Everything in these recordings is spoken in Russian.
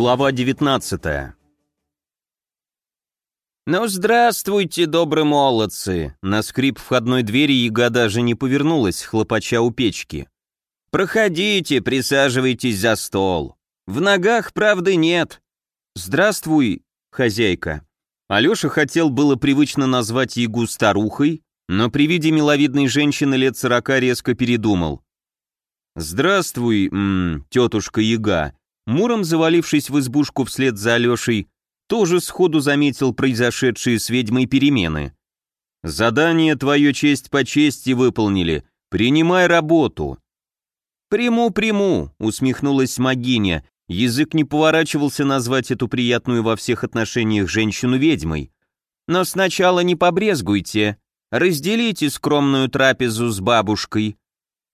Глава 19 «Ну, здравствуйте, добрые молодцы!» На скрип входной двери яга даже не повернулась, хлопача у печки. «Проходите, присаживайтесь за стол. В ногах правды нет». «Здравствуй, хозяйка». Алеша хотел было привычно назвать ягу старухой, но при виде миловидной женщины лет сорока резко передумал. «Здравствуй, м -м, тетушка яга», Муром, завалившись в избушку вслед за Алешей, тоже сходу заметил произошедшие с ведьмой перемены. «Задание твое честь по чести выполнили. Принимай работу». «Приму, приму», — усмехнулась Магиня. Язык не поворачивался назвать эту приятную во всех отношениях женщину ведьмой. «Но сначала не побрезгуйте. Разделите скромную трапезу с бабушкой.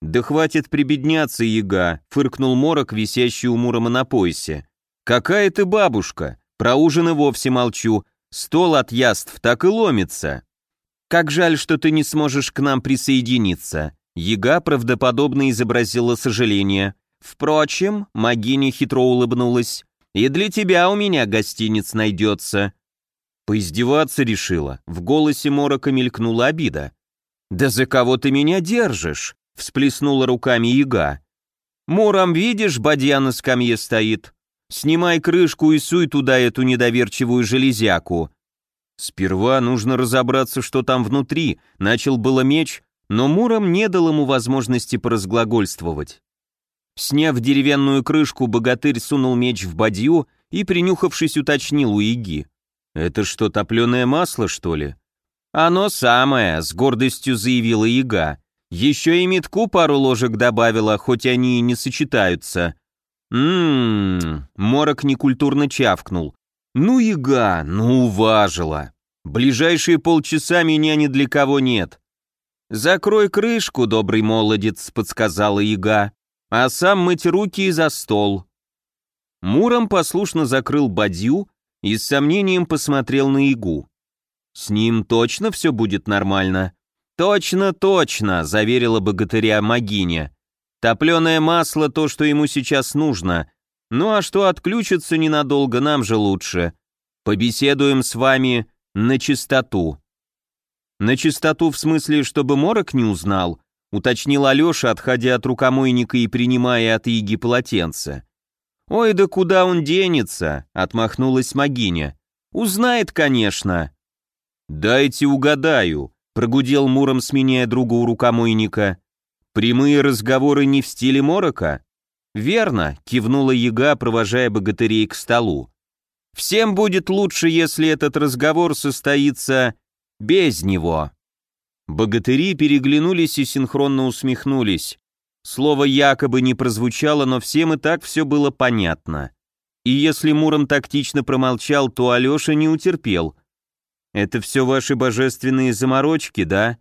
«Да хватит прибедняться, яга», — фыркнул морок, висящий у Мурома на поясе. «Какая ты бабушка? Про ужин и вовсе молчу. Стол от яств так и ломится». «Как жаль, что ты не сможешь к нам присоединиться». Яга правдоподобно изобразила сожаление. «Впрочем», — Магиня хитро улыбнулась, «и для тебя у меня гостиниц найдется». Поиздеваться решила. В голосе Морока мелькнула обида. «Да за кого ты меня держишь?» Всплеснула руками яга. «Муром, видишь, бадья на скамье стоит. Снимай крышку и суй туда эту недоверчивую железяку». «Сперва нужно разобраться, что там внутри», — начал было меч, но Муром не дал ему возможности поразглагольствовать. Сняв деревянную крышку, богатырь сунул меч в бадью и, принюхавшись, уточнил у Иги. «Это что, топленое масло, что ли?» «Оно самое», — с гордостью заявила Ига. Еще и метку пару ложек добавила, хоть они и не сочетаются. Ммм, Морок некультурно чавкнул. Ну яга, ну уважила. Ближайшие полчаса меня ни для кого нет. «Закрой крышку, добрый молодец», — подсказала яга, «а сам мыть руки и за стол». Муром послушно закрыл бадью и с сомнением посмотрел на ягу. «С ним точно все будет нормально?» «Точно, точно», — заверила богатыря Магиня. «Топленое масло — то, что ему сейчас нужно. Ну а что отключится ненадолго, нам же лучше. Побеседуем с вами на чистоту». «На чистоту в смысле, чтобы морок не узнал?» — уточнил Алеша, отходя от рукомойника и принимая от Иги полотенце. «Ой, да куда он денется?» — отмахнулась Магиня. «Узнает, конечно». «Дайте угадаю», Прогудел Муром, сменяя другу у рукомойника. «Прямые разговоры не в стиле морока?» «Верно», — кивнула яга, провожая богатырей к столу. «Всем будет лучше, если этот разговор состоится без него». Богатыри переглянулись и синхронно усмехнулись. Слово якобы не прозвучало, но всем и так все было понятно. И если Муром тактично промолчал, то Алеша не утерпел. Это все ваши божественные заморочки, да?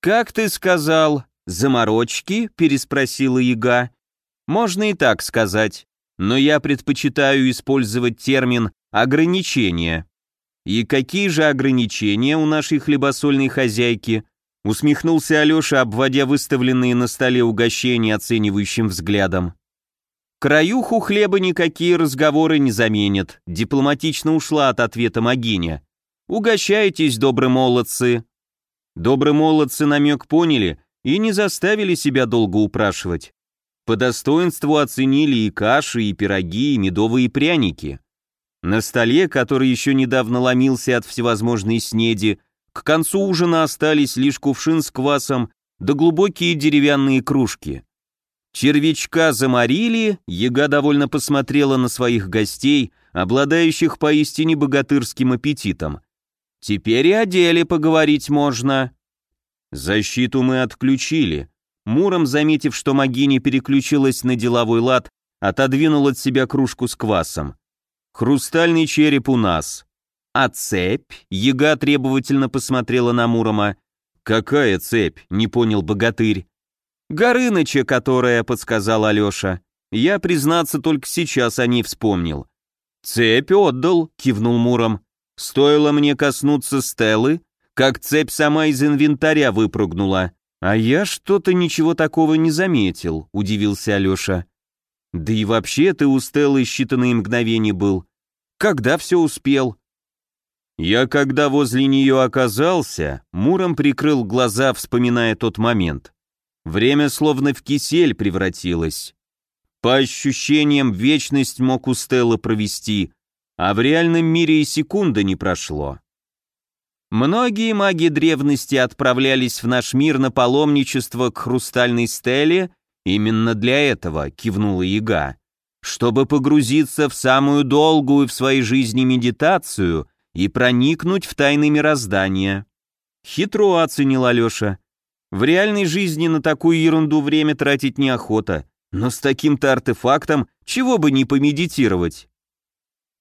Как ты сказал, заморочки? переспросила Яга. Можно и так сказать, но я предпочитаю использовать термин ограничения. И какие же ограничения у нашей хлебосольной хозяйки? Усмехнулся Алеша, обводя выставленные на столе угощения оценивающим взглядом. Краюху хлеба никакие разговоры не заменят, дипломатично ушла от ответа Магиня. Угощайтесь, добрые молодцы!» Добрые молодцы намек поняли и не заставили себя долго упрашивать. По достоинству оценили и каши, и пироги, и медовые пряники. На столе, который еще недавно ломился от всевозможной снеди, к концу ужина остались лишь кувшин с квасом да глубокие деревянные кружки. Червячка заморили, яга довольно посмотрела на своих гостей, обладающих поистине богатырским аппетитом, Теперь и о деле поговорить можно. Защиту мы отключили. Муром, заметив, что Магини переключилась на деловой лад, отодвинул от себя кружку с квасом. Хрустальный череп у нас. А цепь? Яга требовательно посмотрела на Мурома. Какая цепь? Не понял богатырь. Горыныча, которая, подсказал Алеша. Я, признаться, только сейчас о ней вспомнил. Цепь отдал, кивнул Муром. Стоило мне коснуться Стеллы, как цепь сама из инвентаря выпрыгнула. А я что-то ничего такого не заметил, удивился Алеша. Да и вообще ты у Стеллы считанные мгновения был. Когда все успел? Я, когда возле нее оказался, Муром прикрыл глаза, вспоминая тот момент. Время словно в кисель превратилось. По ощущениям, вечность мог у Стеллы провести, а в реальном мире и секунды не прошло. Многие маги древности отправлялись в наш мир на паломничество к хрустальной стеле именно для этого, кивнула Яга, чтобы погрузиться в самую долгую в своей жизни медитацию и проникнуть в тайны мироздания. Хитро оценил Алеша. В реальной жизни на такую ерунду время тратить неохота, но с таким-то артефактом чего бы не помедитировать.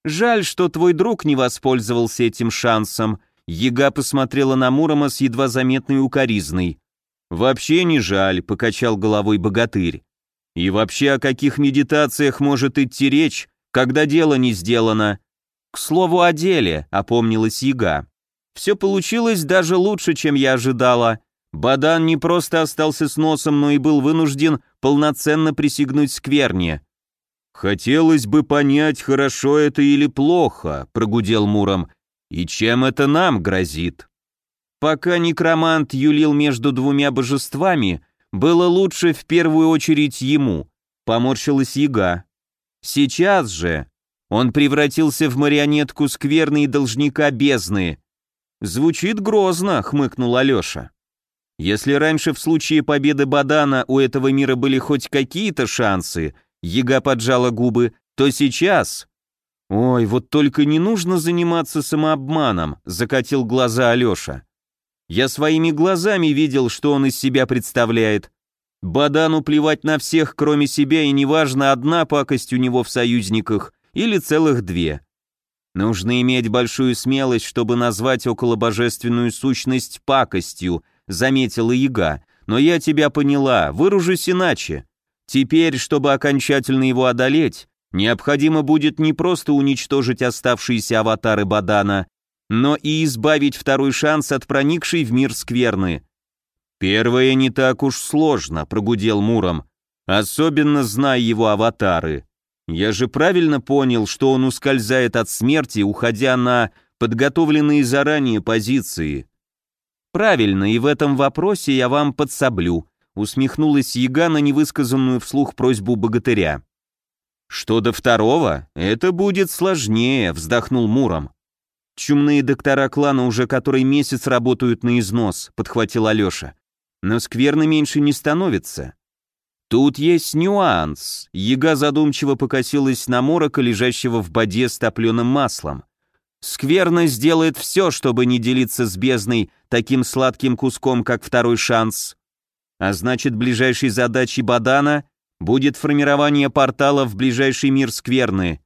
Жаль, что твой друг не воспользовался этим шансом, Ега посмотрела на Мурома с едва заметной укоризной. «Вообще не жаль», — покачал головой богатырь. «И вообще о каких медитациях может идти речь, когда дело не сделано?» «К слову о деле», — опомнилась Ега. «Все получилось даже лучше, чем я ожидала. Бадан не просто остался с носом, но и был вынужден полноценно присягнуть скверне». «Хотелось бы понять, хорошо это или плохо», — прогудел Муром. И чем это нам грозит? Пока некромант юлил между двумя божествами, было лучше в первую очередь ему, поморщилась яга. Сейчас же он превратился в марионетку скверной должника бездны. Звучит грозно, хмыкнул Алеша. Если раньше в случае победы Бадана у этого мира были хоть какие-то шансы, Яга поджала губы, то сейчас «Ой, вот только не нужно заниматься самообманом», — закатил глаза Алеша. «Я своими глазами видел, что он из себя представляет. Бадану плевать на всех, кроме себя, и неважно, одна пакость у него в союзниках или целых две. Нужно иметь большую смелость, чтобы назвать околобожественную сущность пакостью», — заметила Яга. «Но я тебя поняла, выражусь иначе. Теперь, чтобы окончательно его одолеть, Необходимо будет не просто уничтожить оставшиеся аватары Бадана, но и избавить второй шанс от проникшей в мир скверны. «Первое не так уж сложно», — прогудел Муром, «особенно зная его аватары. Я же правильно понял, что он ускользает от смерти, уходя на подготовленные заранее позиции». «Правильно, и в этом вопросе я вам подсоблю», — усмехнулась Яга на невысказанную вслух просьбу богатыря. «Что до второго, это будет сложнее», — вздохнул Муром. «Чумные доктора клана уже который месяц работают на износ», — подхватил Алеша. «Но скверно меньше не становится». «Тут есть нюанс», — яга задумчиво покосилась на морока, лежащего в боде с топленым маслом. «Скверно сделает все, чтобы не делиться с бездной таким сладким куском, как второй шанс. А значит, ближайшей задачей Бадана будет формирование портала в ближайший мир скверны.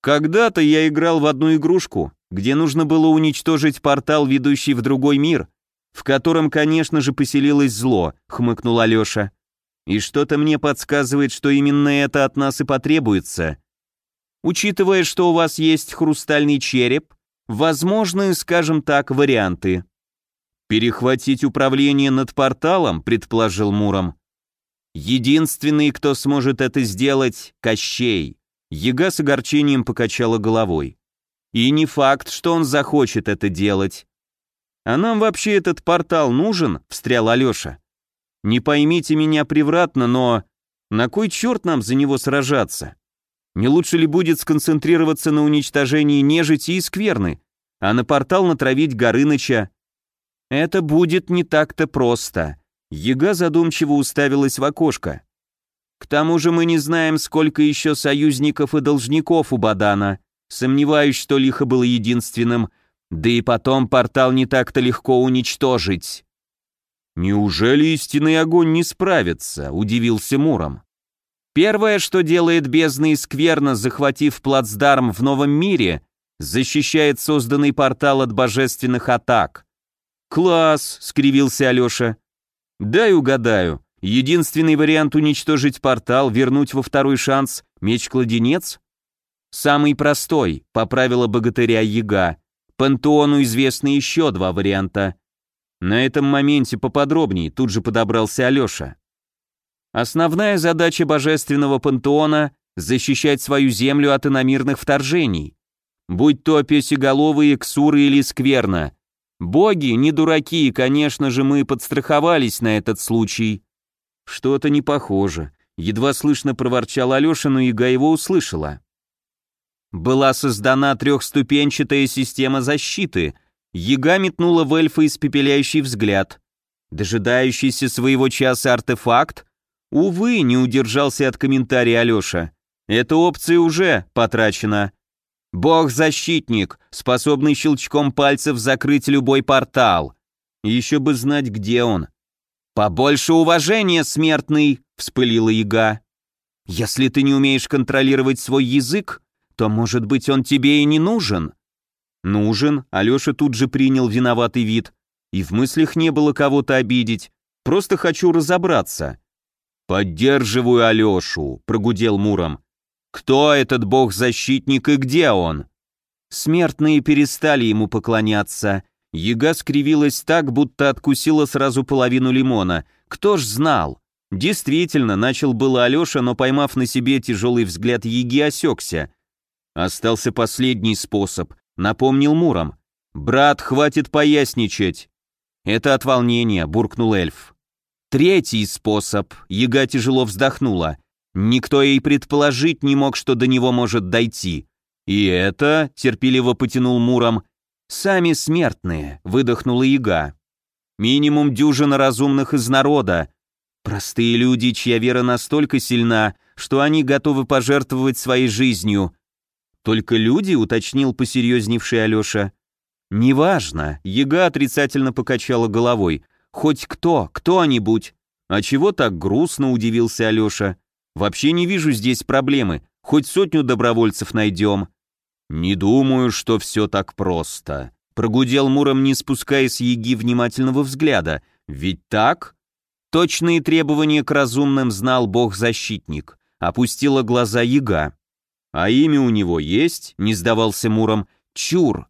Когда-то я играл в одну игрушку, где нужно было уничтожить портал, ведущий в другой мир, в котором, конечно же, поселилось зло, хмыкнул Алеша. И что-то мне подсказывает, что именно это от нас и потребуется. Учитывая, что у вас есть хрустальный череп, возможны, скажем так, варианты. Перехватить управление над порталом, предположил Муром. Единственный, кто сможет это сделать, Кощей. Яга с огорчением покачала головой. И не факт, что он захочет это делать. А нам вообще этот портал нужен? Встрял Алеша. Не поймите меня превратно, но на кой черт нам за него сражаться? Не лучше ли будет сконцентрироваться на уничтожении нежити и скверны, а на портал натравить Горыныча? Это будет не так-то просто. Ега задумчиво уставилась в окошко. «К тому же мы не знаем, сколько еще союзников и должников у Бадана. Сомневаюсь, что Лихо был единственным. Да и потом портал не так-то легко уничтожить». «Неужели истинный огонь не справится?» – удивился Муром. «Первое, что делает бездна и скверно, захватив плацдарм в новом мире, защищает созданный портал от божественных атак». «Класс!» – скривился Алеша. Дай угадаю. Единственный вариант уничтожить портал, вернуть во второй шанс меч-кладенец? Самый простой, поправила богатыря Яга. Пантеону известны еще два варианта. На этом моменте поподробнее, тут же подобрался Алеша. Основная задача божественного пантеона — защищать свою землю от иномирных вторжений. Будь то песеголовые, ксуры или скверна. Боги не дураки, конечно же, мы подстраховались на этот случай. Что-то не похоже. Едва слышно проворчал Алеша, но Ига его услышала. Была создана трехступенчатая система защиты. Яга метнула в эльфа испепеляющий взгляд. Дожидающийся своего часа артефакт Увы, не удержался от комментария Алёша. Эта опция уже потрачена. Бог-защитник, способный щелчком пальцев закрыть любой портал. Еще бы знать, где он. «Побольше уважения, смертный!» — вспылила яга. «Если ты не умеешь контролировать свой язык, то, может быть, он тебе и не нужен?» «Нужен», — Алёша тут же принял виноватый вид. «И в мыслях не было кого-то обидеть. Просто хочу разобраться. «Поддерживаю Алешу», — прогудел Муром. «Кто этот бог-защитник и где он?» Смертные перестали ему поклоняться. Яга скривилась так, будто откусила сразу половину лимона. Кто ж знал? Действительно, начал было Алеша, но поймав на себе тяжелый взгляд Яги, осекся. Остался последний способ, напомнил Муром. «Брат, хватит поясничать!» «Это от волнения», — буркнул эльф. Третий способ. Яга тяжело вздохнула. Никто ей предположить не мог, что до него может дойти. И это, терпеливо потянул Муром, сами смертные, выдохнула Яга. Минимум дюжина разумных из народа. Простые люди, чья вера настолько сильна, что они готовы пожертвовать своей жизнью. Только люди, уточнил посерьезневший Алеша. Неважно, Яга отрицательно покачала головой. Хоть кто, кто-нибудь. А чего так грустно, удивился Алеша. Вообще не вижу здесь проблемы. Хоть сотню добровольцев найдем. Не думаю, что все так просто. Прогудел Муром, не спуская с Еги внимательного взгляда. Ведь так? Точные требования к разумным знал бог-защитник. Опустила глаза Яга. А имя у него есть? Не сдавался Муром. Чур.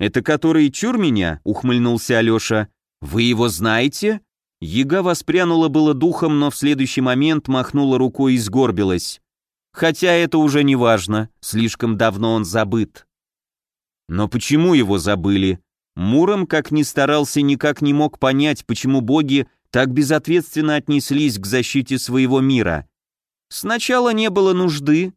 Это который чур меня? Ухмыльнулся Алеша. «Вы его знаете?» Яга воспрянула было духом, но в следующий момент махнула рукой и сгорбилась. Хотя это уже не важно, слишком давно он забыт. Но почему его забыли? Муром, как ни старался, никак не мог понять, почему боги так безответственно отнеслись к защите своего мира. Сначала не было нужды.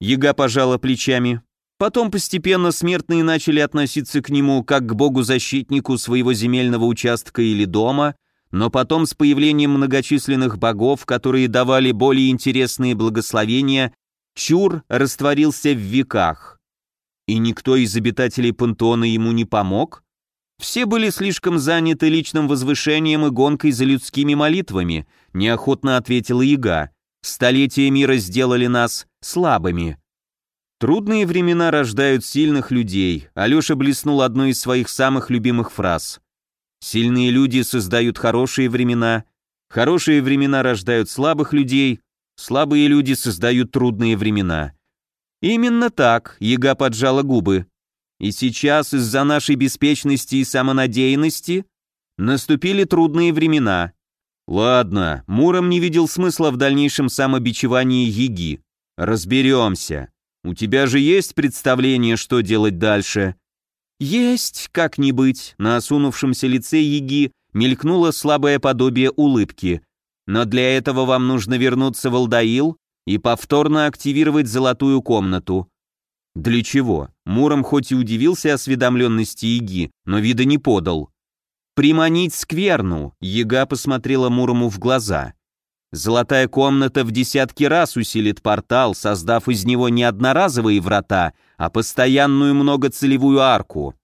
Яга пожала плечами. Потом постепенно смертные начали относиться к нему как к богу-защитнику своего земельного участка или дома, но потом с появлением многочисленных богов, которые давали более интересные благословения, Чур растворился в веках. И никто из обитателей пантеона ему не помог? Все были слишком заняты личным возвышением и гонкой за людскими молитвами, неохотно ответила Яга. Столетия мира сделали нас слабыми. Трудные времена рождают сильных людей. Алёша блеснул одной из своих самых любимых фраз. Сильные люди создают хорошие времена, хорошие времена рождают слабых людей, слабые люди создают трудные времена. Именно так, Яга поджала губы. И сейчас из-за нашей беспечности и самонадеянности наступили трудные времена. Ладно, Муром не видел смысла в дальнейшем самобичевании Яги. Разберемся. У тебя же есть представление, что делать дальше?» «Есть, как ни быть», — на осунувшемся лице Яги мелькнуло слабое подобие улыбки. «Но для этого вам нужно вернуться в Алдаил и повторно активировать золотую комнату». «Для чего?» Муром хоть и удивился осведомленности Яги, но вида не подал. «Приманить скверну», — Яга посмотрела Мурому в глаза. Золотая комната в десятки раз усилит портал, создав из него не одноразовые врата, а постоянную многоцелевую арку.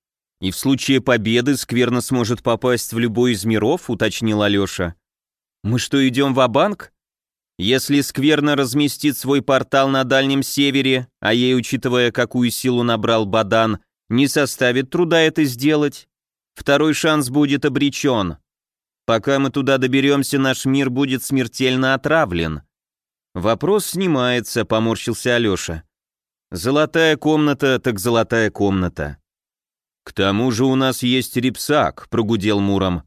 И в случае победы скверно сможет попасть в любой из миров, уточнил Алеша. Мы что, идем в банк Если скверно разместит свой портал на Дальнем Севере, а ей, учитывая, какую силу набрал Бадан, не составит труда это сделать, второй шанс будет обречен. Пока мы туда доберемся, наш мир будет смертельно отравлен. Вопрос снимается, поморщился Алеша. Золотая комната, так золотая комната. К тому же у нас есть репсак, прогудел Муром.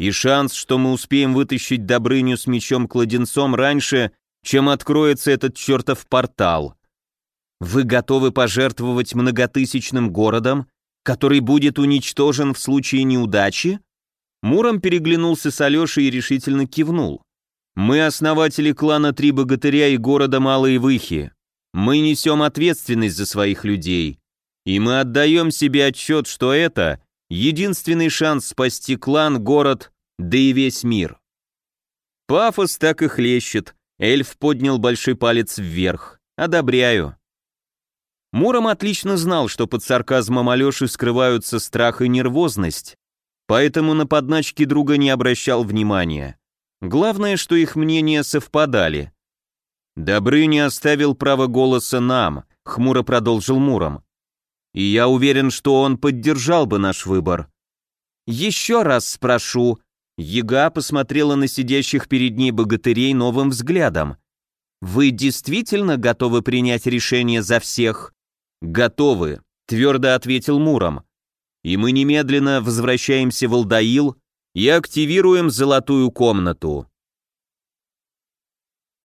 И шанс, что мы успеем вытащить Добрыню с мечом-кладенцом раньше, чем откроется этот чертов портал. Вы готовы пожертвовать многотысячным городом, который будет уничтожен в случае неудачи? Муром переглянулся с Алешей и решительно кивнул. Мы основатели клана Три Богатыря и города Малые Выхи. Мы несем ответственность за своих людей. И мы отдаем себе отчет, что это единственный шанс спасти клан, город, да и весь мир. Пафос так и хлещет. Эльф поднял большой палец вверх. Одобряю. Муром отлично знал, что под сарказмом Алёши скрываются страх и нервозность, поэтому на подначки друга не обращал внимания. Главное, что их мнения совпадали. «Добрыня оставил право голоса нам», — хмуро продолжил Муром. «И я уверен, что он поддержал бы наш выбор». «Еще раз спрошу», — Яга посмотрела на сидящих перед ней богатырей новым взглядом. «Вы действительно готовы принять решение за всех?» «Готовы», — твердо ответил Муром. «И мы немедленно возвращаемся в Алдаил и активируем золотую комнату».